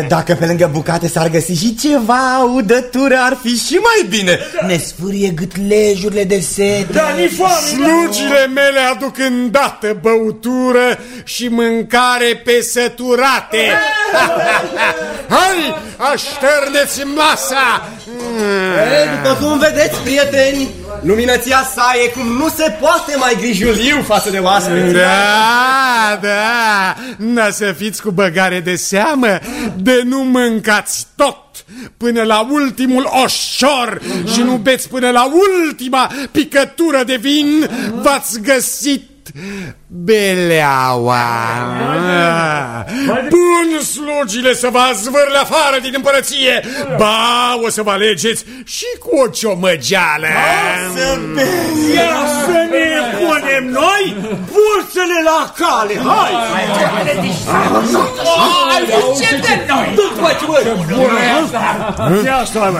Dacă pe lângă bucate s-ar găsi și ceva udătură Ar fi și mai bine. Ne sfârie gâtlejurile de sete. Da, ni foame Slugile mele aduc îndată băutură și mâncare pe săturate Hai, așterneți masa! E, după cum vedeți, prieteni Luminăția sa e cum nu se poate mai grijuliu față de oaspeți. Da, da, n să fiți cu băgare de seamă De nu mâncați tot până la ultimul oșor Și nu beți până la ultima picătură de vin. V-ați găsit beleaua. Bun slugile să vă zvârle afară din împărăție. Ba, o să vă alegeți și cu o ciomăgeală. Să vezi! Ia să ne punem noi burțele la cale! Hai! Hai, ce de noi? Ia stai,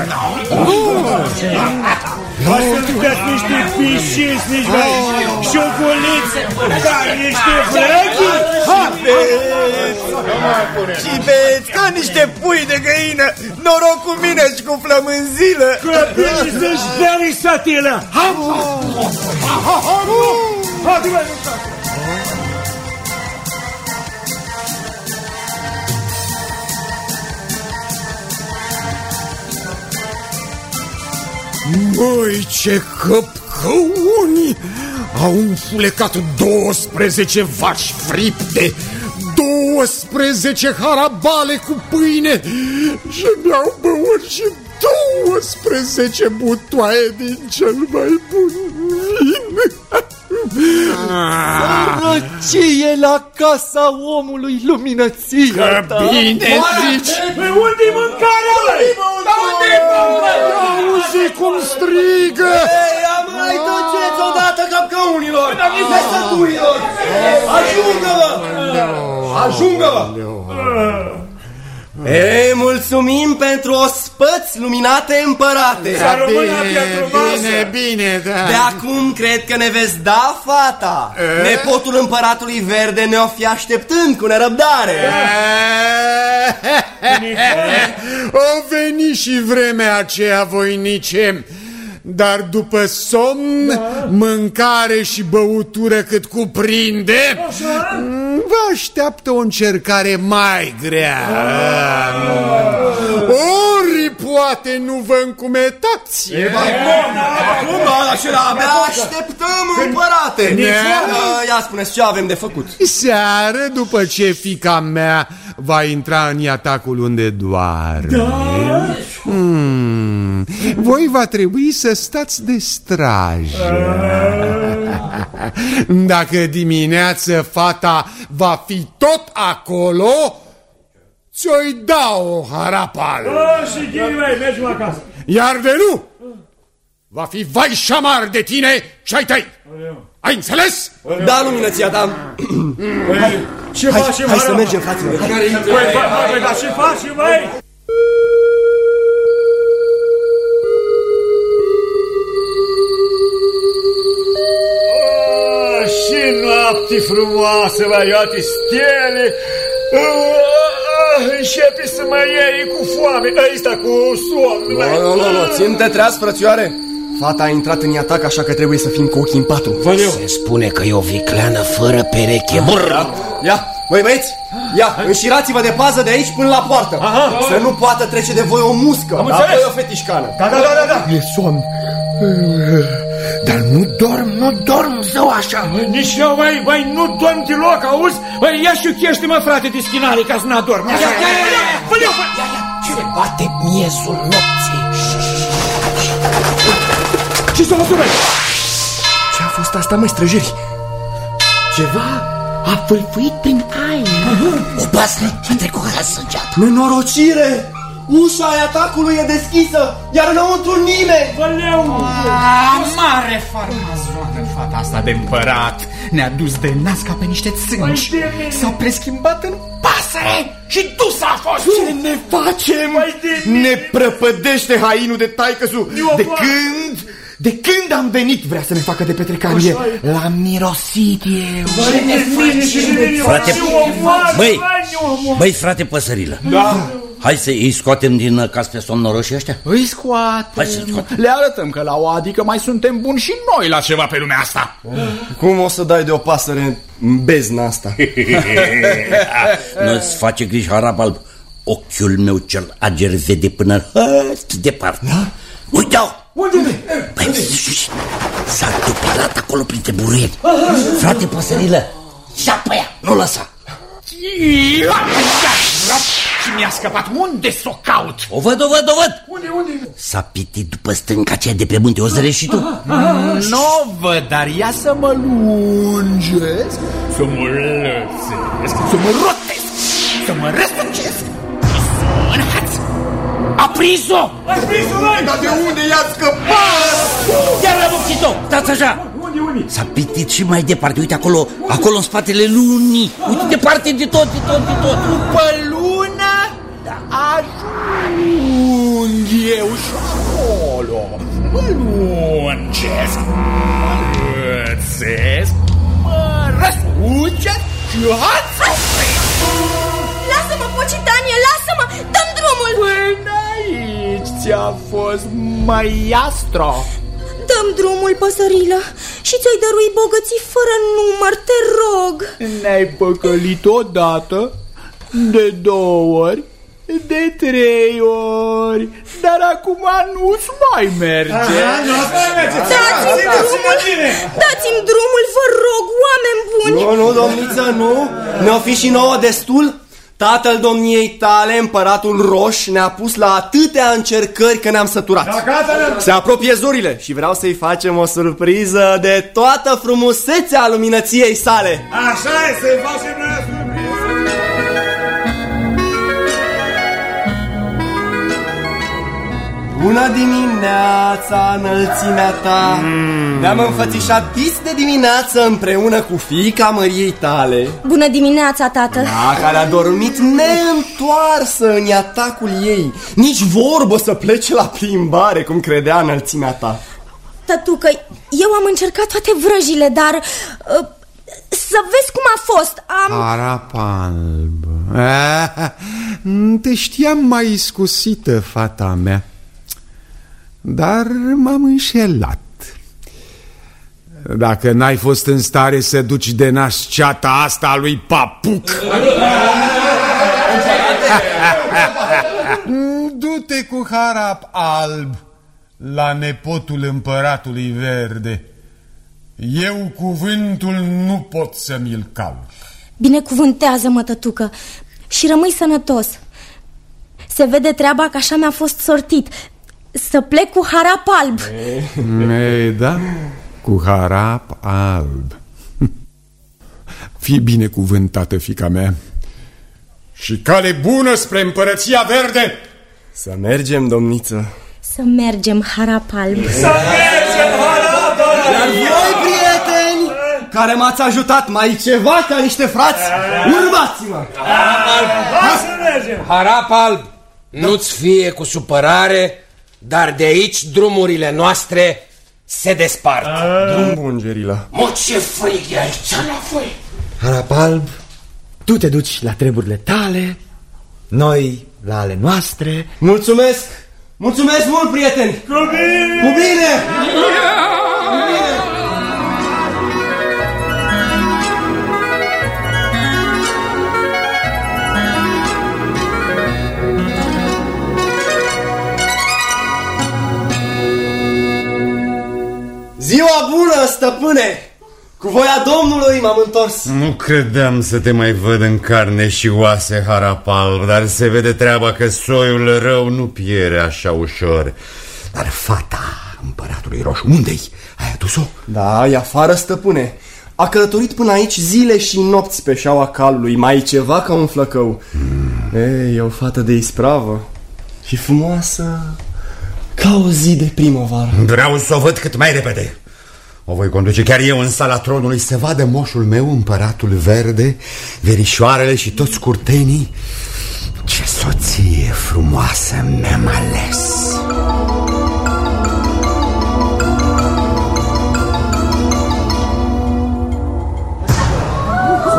mă! Vă sunteți niște pișisnici, băi! Șoculiți ca niște vrăchi! Ha! Și beți ca niște pui de găină Noroc cu mine și cu flămânzilă Copii să-și dea risatilă! Ha! Ha! Ha! Ha! Ha! Măi, ce căpcăuni! Au înfulecat 12 vaci fripte, 12 harabale cu pâine și mi-au băut și 12 butoaie din cel mai bun vin. Sărăcie la casa omului luminăție Că bine zici! Pe unde-i mâncarea, băi? Unde-i Auzi cum strigă! Ei, mai duceți odată capcăunilor! Vesăturilor! Ajungă-vă! Ajungă-vă! Ei, mulțumim pentru ospăți luminate împărate. Să rămână pentru masă! Bine, bine, da. De acum cred că ne veți da fata. E? Nepotul împăratului verde ne-o fi așteptând cu nerăbdare. O veni și vremea aceea, voinice, dar după somn, da. mâncare și băutură cât cuprinde, vă așteaptă o încercare mai grea. Ori poate nu vă încumetați. Acum, da, și abia așteptăm împărate. Ia- Ia spuneți ce avem de făcut. Seară, după ce fica mea va intra în atacul unde doarme, Da. hmm, voi va trebui să stați de strajă. (laughs) Dacă dimineață fata va fi tot acolo, ți-o-i da o harapală. Bă, și ghini, băi, mergem acasă! Iar de nu, va fi vai șamar de tine și ai tăi. Ai înțeles? Da, luminăția, da Ce Hai, facem, hai să Harap? mergem, fraților Băi, băi, băi, dar ce facem, băi? Noapte frumoasă, băi, iată stele Ah, Începe să mă iei cu foame Ăsta cu somn, Nu, băi. nu, nu, nu, țin-te treaz, frățioare Fata a intrat în atac, așa că trebuie să fim cu ochii în patru Se spune că e o vicleană fără pereche. Brr! Ia, băi băieți, ia, înșirați-vă de pază de aici până la poartă Să nu poată trece de voi o muscă Am da, înțeles. voi o fetișcană Da, da, da, da, da E somn. Dar nu dorm, nu dorm, zău așa. Băi, Nici eu, băi, băi, nu dorm deloc, auzi? Băi, ia și chește-mă, frate, de schinare, ca să n-adorm. Ia, ia, ia, ia, fă Ce bate miezul nopții. Ce s-a făcut, băi? Ce a fost asta, mai străjeri? Ceva a fâlfâit prin aer. O pasăre a trecut ca săgeat. Nenorocire! Ușa ai atacului e deschisă, iar înăuntru nimeni! Băleu! Mare farmazoană fata asta de împărat Ne-a dus de nas ca pe niște țânci Păi de mine. S-a preschimbat în pasăre și dus a fost Ce ne facem? Păi de mine. Ne prăpădește hainul de taică-su Eu, De bă. când? De când am venit vrea să ne facă de petrecanie? Așa e. L-am mirosit eu. Ce ne facem? Frate, băi, băi, băi, frate păsărilă, Da. Hai să îi scoatem din uh, cas pe somnoroșii ăștia? Îi scoatem Hai să-i scoatem. Le arătăm că la o adică mai suntem buni și noi la ceva pe lumea asta Cum o să dai de o pasăre în bezna asta? (laughs) Nu-ți face griji, harap alb. Ochiul meu cel ager vede până hăt departe. Da? Uite-o! Unde? Păi, șuși, s-a dupilat acolo printre buruieni. Frate păsărilă, ia pe ea, nu lăsa. Și mi-a scăpat. Unde să o caut? O văd, o văd, o văd! Unde, unde? S-a pitit după stânca aceea de pe munte, o zărești și tu? Nu o văd, dar ia să mă lungesc, să mă lăsesc, să mă rotesc, să mă răsucesc și să mă înhaț. A prins-o! Ai prins-o, noi! Dar de unde i-a scăpat? Chiar l-am ochit-o! Stați așa! Unde, unde? S-a pitit și mai departe, uite acolo, acolo în spatele lunii. Uite departe de tot, de tot, de tot. După lună ajung eu și acolo. Mă lungesc, mă rățesc, mă răsucesc și hață Lasă-mă, Pocitanie, lasă-mă! Dăm drumul! Până aici ți-a fost maiastro. Dăm drumul, păsărilă, și ți-ai dărui bogății fără număr, te rog. Ne-ai păcălit odată, de două ori, de trei ori, dar acum nu-ți mai merge. Aha, nu mai merge. Dați-mi drumul, dați-mi drumul, vă rog, oameni buni. Nu, nu, domniță, nu. Ne-o fi și nouă destul? Tatăl domniei tale, împăratul Roș, ne-a pus la atâtea încercări că ne-am săturat. Da, gata, ne-am- Se apropie zorile și vreau să-i facem o surpriză de toată frumusețea luminăției sale. Așa e, să-i facem noi Bună dimineața, înălțimea ta! Mm. Ne-am înfățișat dis de dimineață împreună cu fiica măriei tale, Bună dimineața, tată. a care a dormit neîntoarsă în atacul ei. Nici vorbă să plece la plimbare, cum credea înălțimea ta. Tătucă, eu am încercat toate vrăjile, dar... Uh, să vezi cum a fost. Am... Arap alb. Ah, (laughs) Te știam mai iscusită, fata mea. Dar m-am înșelat. Dacă n-ai fost în stare să duci de naș ceata asta a lui Papuc... (laughs) Du-te cu harap alb la nepotul împăratului verde. Eu cuvântul nu pot să mi-l calc. Binecuvântează-mă, tătucă, și rămâi sănătos. Se vede treaba că așa mi-a fost sortit. Să plec cu harap alb. Ei, da, cu harap alb. Fii binecuvântată, fica mea. Și cale bună spre împărăția verde! Să mergem, domniță. Să mergem, harap alb. Iar voi, prieteni, care m-ați ajutat mai ceva ca niște frați, urmați-mă! Hai să mergem! Harap alb, nu-ți fie cu supărare, dar de aici drumurile noastre se despart. Drum bun, Gerila. Mă, ce frig e aici la voi! Harap alb, tu te duci la treburile tale, noi la ale noastre. Mulțumesc! Mulțumesc mult, prieteni! Cu bine! Cu bine! Ziua bună, stăpâne! Cu voia Domnului m-am întors. Nu credeam să te mai văd în carne și oase, harapal, dar se vede treaba că soiul rău nu piere așa ușor. Dar fata împăratului roșu, unde-i? Ai adus-o? Da, e afară, stăpâne. A călătorit până aici zile și nopți pe șaua calului, mai ceva ca un flăcău. Mm. Ei, e o fată de ispravă și frumoasă ca o zi de primăvară. Vreau să o văd cât mai repede. O voi conduce chiar eu în sala tronului Să vadă moșul meu, împăratul verde, verișoarele și toți curtenii. Ce soție frumoasă mi-am ales!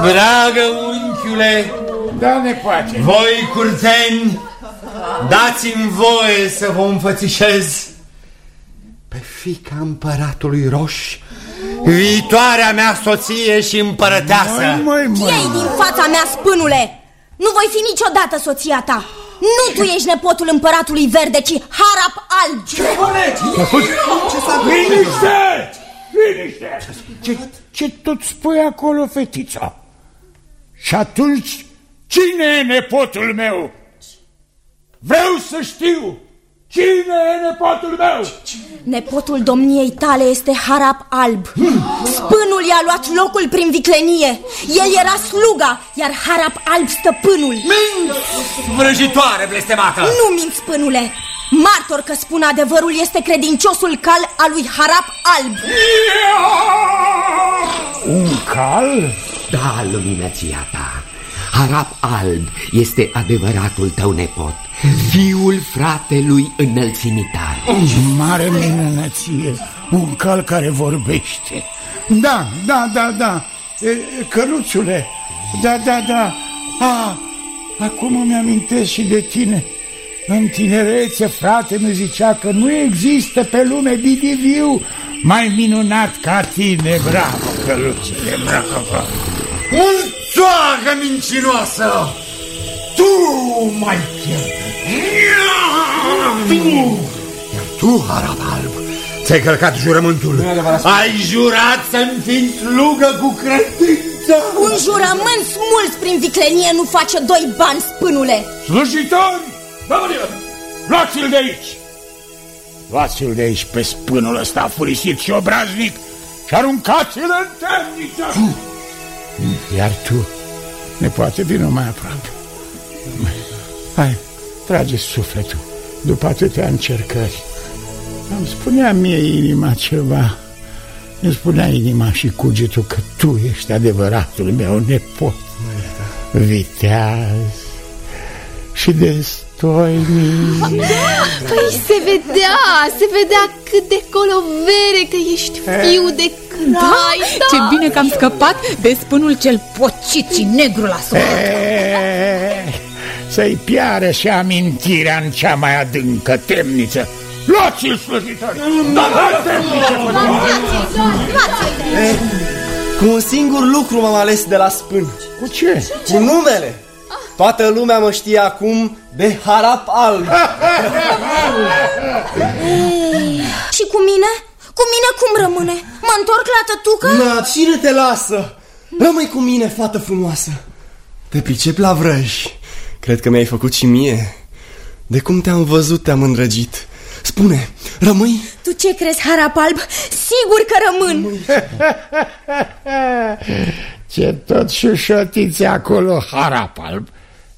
Dragă unchiule, Da, ne poate. voi curteni, dați-mi voie să vă înfățișez Pe fica împăratului roș, viitoarea mea soție și împărăteasă. Măi, Ieși din fața mea, spânule! Nu voi fi niciodată soția ta! Nu tu ești nepotul împăratului verde, ci harap alb! Ce Ce s-a Liniște! Liniște! Ce, ce tot spui acolo, fetița? Și atunci, cine e nepotul meu? Vreau să știu cine e nepotul meu. Nepotul domniei tale este Harap Alb. Spânul i-a luat locul prin viclenie. El era sluga, iar Harap Alb stăpânul. Minți, vrăjitoare blestemată! Nu mint, spânule! Martor că spun adevărul este credinciosul cal al lui Harap Alb. Un cal? Da, luminăția ta. Harap Alb este adevăratul tău nepot, fiul fratelui înălțimii tale. Mare minunăție, un cal care vorbește. Da, da, da, da, E, căluțule, da, da, da. Ah, acum îmi amintesc și de tine. În tinerețe, frate, mi zicea că nu există pe lume bidiviu mai minunat ca tine. Bravo, căluțule, bravo. Un țoagă mincinoasă! Tu mai Tu! Iar tu, Harap Alb, ți-ai călcat jurământul. Ai jurat să-mi fiți slugă cu credință. Un jurământ smuls prin viclenie nu face doi bani, spânule. Slujitori, luați-l de aici! Luați-l de aici pe spânul ăsta furisit și obraznic și aruncați-l în temniță! Iar tu, nepoate, vină mai aproape. Hai, trage sufletul după atâtea încercări. Îmi spunea mie inima ceva. Îmi spunea inima și cugetul că tu ești adevăratul meu nepot. Viteaz și destoinic. Păi se vedea, se vedea cât de colovere că ești fiu de crai Da, da. ce bine că am scăpat de spânul cel pocit și negru la soare. Eh, Să-i piară și amintirea în cea mai adâncă temniță. Luați-l, slujitori! Da, la temniță! Eh, Cu un singur lucru m-am ales de la spân. Cu ce? Cu numele. Toată lumea mă știe acum de Harap Alb. (laughs) Și cu mine? Cu mine cum rămâne? Mă întorc la tătucă? Na, cine te lasă? Rămâi cu mine, fată frumoasă. Te pricep la vrăji. Cred că mi-ai făcut și mie. De cum te-am văzut, te-am îndrăgit. Spune, rămâi? Tu ce crezi, Harap Alb? Sigur că rămân! (laughs) Ce tot șușotiți acolo, harap alb.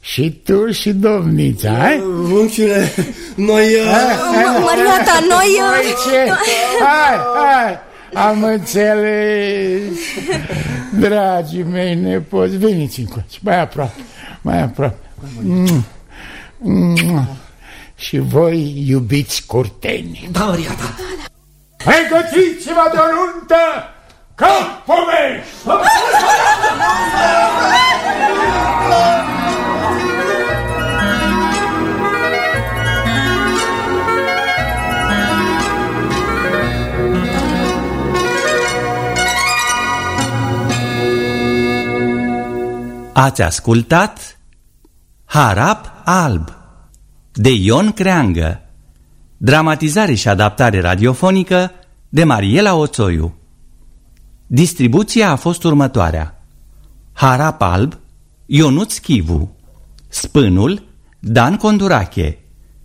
Și tu și domnița, ai? Unchiule, noi... Mă- Măriata, noi... uh, Ce? Hai, hai! Am înțeles. Dragii mei nepoți, veniți încoace, mai aproape, mai aproape. Mm. Mm. Și voi iubiți curteni. Da, Măriata. Pregătiți-vă de o nuntă ca Ați ascultat Harap Alb de Ion Creangă. Dramatizare și adaptare radiofonică de Mariela Oțoiu. Distribuția a fost următoarea. Harap Alb Ionuț Chivu. Spânul Dan Condurache.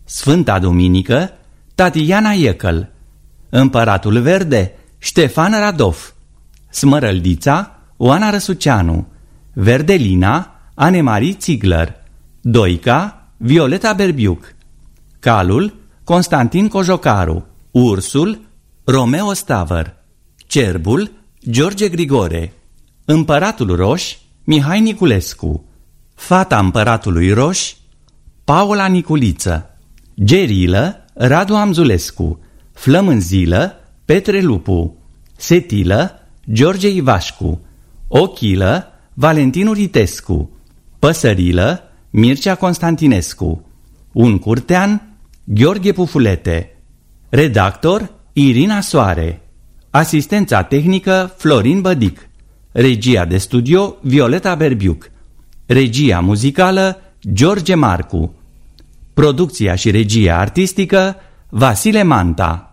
Sfânta Duminică Tatiana Iecăl. Împăratul Verde Ștefan Radov Smărăldița Oana Răsuceanu Verdelina Anemarie Ziegler Doica Violeta Berbiuc Calul Constantin Cojocaru Ursul Romeo Stavăr Cerbul George Grigore Împăratul Roș Mihai Niculescu Fata împăratului Roș Paula Niculiță Gerilă Radu Amzulescu Flămânzilă Petre Lupu Setilă George Ivașcu Ochilă Valentin Uritescu Păsărilă Mircea Constantinescu Un curtean Gheorghe Pufulete Redactor Irina Soare Asistența tehnică Florin Bădic Regia de studio Violeta Berbiuc Regia muzicală George Marcu Producția și regia artistică Vasile Manta